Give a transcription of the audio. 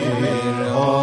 خیرها